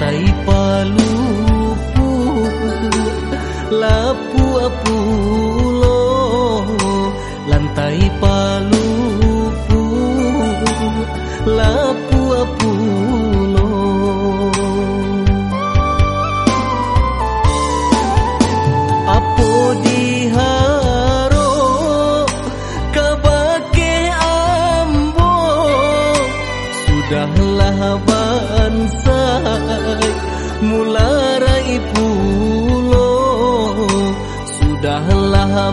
tay palu la sudahlah bansai mularai pulau. Sudahlah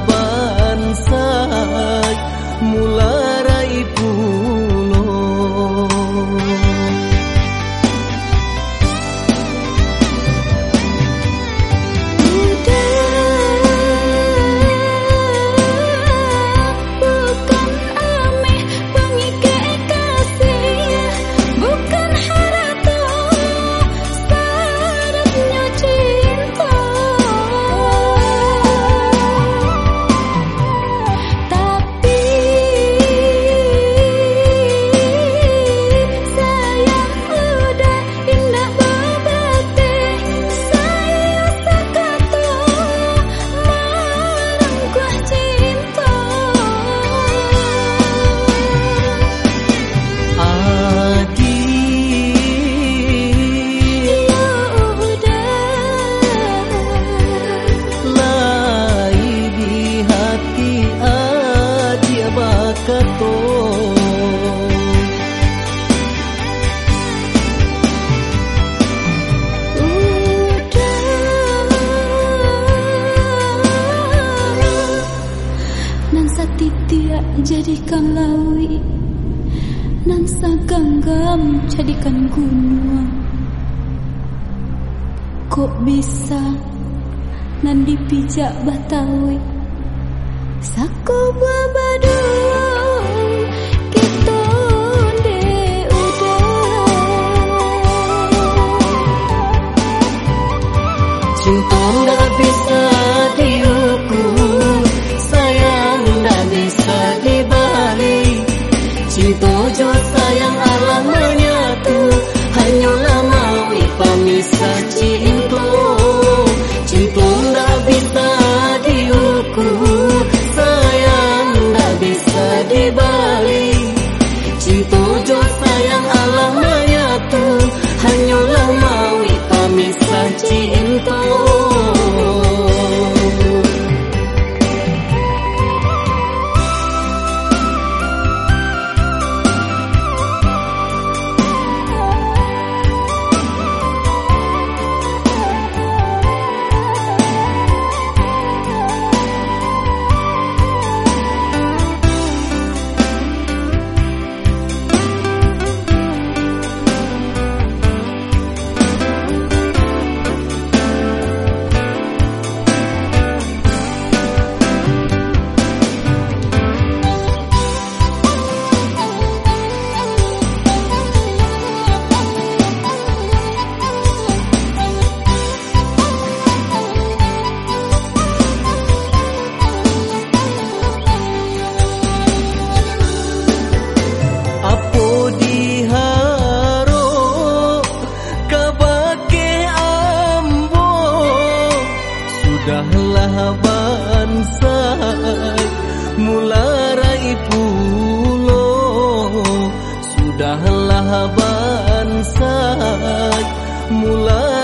jadikan lawi nan saganggam jadikan gunung kok bisa nan dipijak batawi sakoba babadu? lah bansai mularai pulo sudahlah bansai. Mulai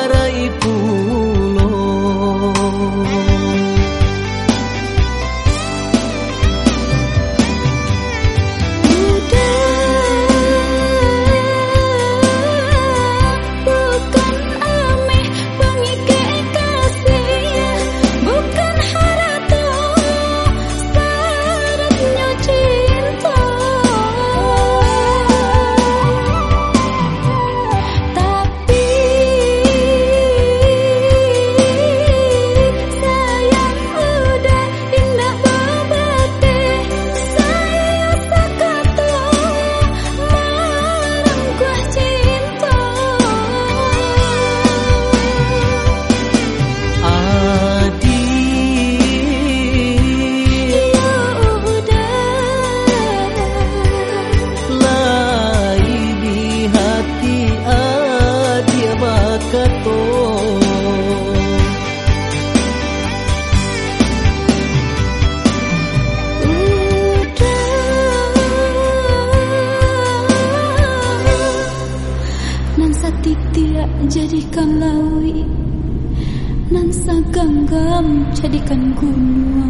jadikan lawi nan saganggam jadikan gunung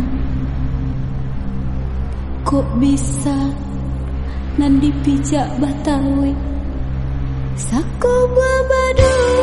kok bisa nan dipijak batawi? Sakoba badui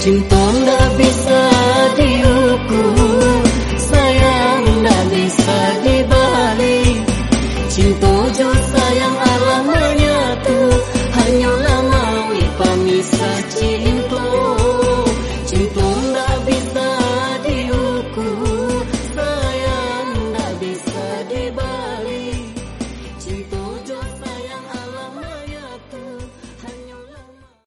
Simpang dah bisa